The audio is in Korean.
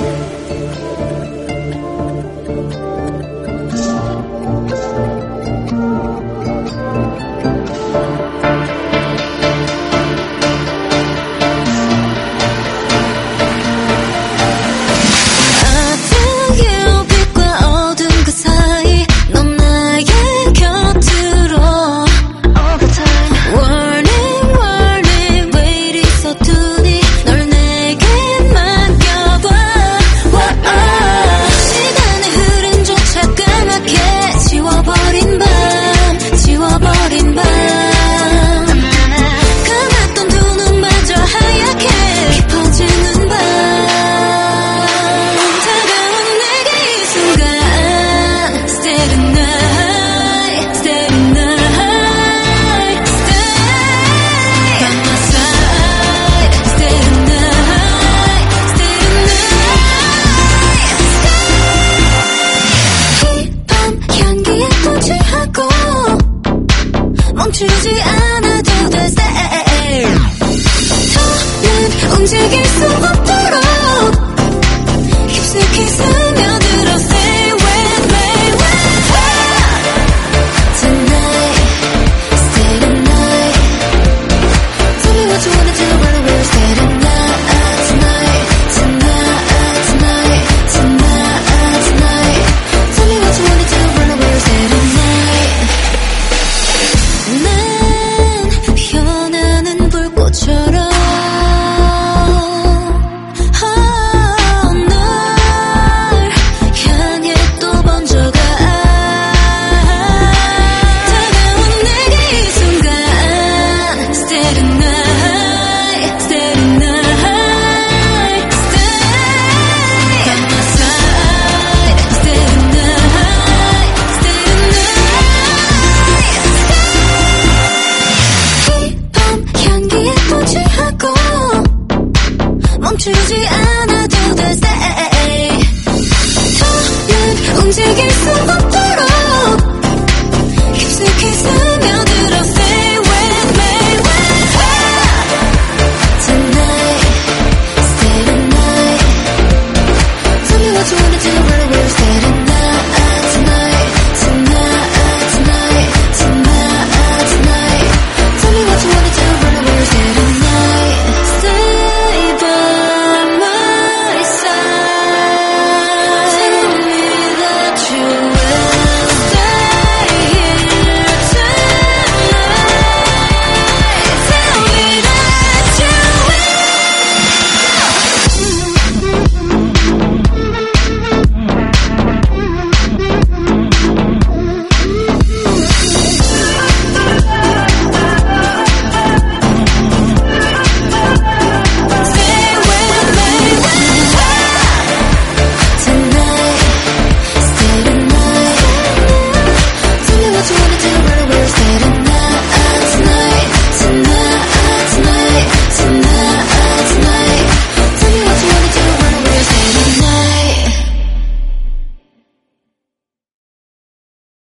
Thank 거에 또 취하고 멈추지 않아도 돼. 더는 움직일 수 없. 너처럼. 주지 않아도 돼. 토요일 움직일 수없